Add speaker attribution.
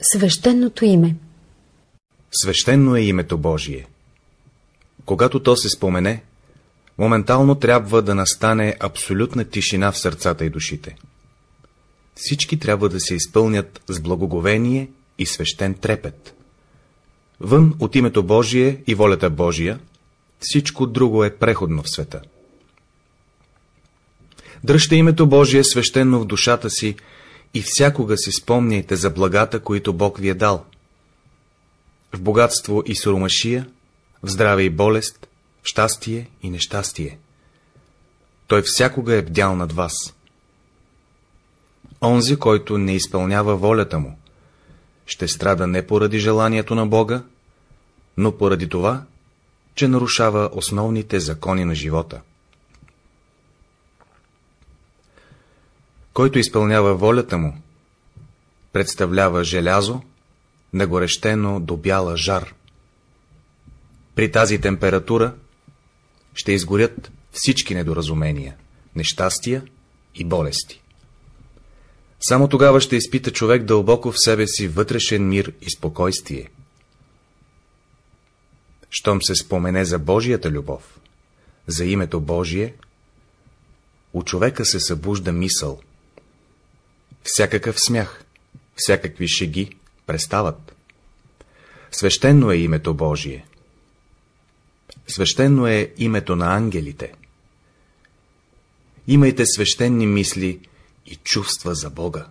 Speaker 1: Свещеното име
Speaker 2: Свещено е името Божие. Когато то се спомене, моментално трябва да настане абсолютна тишина в сърцата и душите. Всички трябва да се изпълнят с благоговение и свещен трепет. Вън от името Божие и волята Божия, всичко друго е преходно в света. Дръжте името Божие свещено в душата си и всякога си спомняйте за благата, които Бог ви е дал. В богатство и суромашия, в здраве и болест, в щастие и нещастие. Той всякога е бдял над вас. Онзи, който не изпълнява волята му, ще страда не поради желанието на Бога, но поради това, че нарушава основните закони на живота. Който изпълнява волята му, представлява желязо, нагорещено до бяла жар. При тази температура ще изгорят всички недоразумения, нещастия и болести. Само тогава ще изпита човек дълбоко в себе си вътрешен мир и спокойствие. Щом се спомене за Божията любов, за името Божие, у човека се събужда мисъл. Всякакъв смях, всякакви шеги престават. Свещено е името Божие. Свещено е името на ангелите. Имайте свещени мисли и чувства за Бога.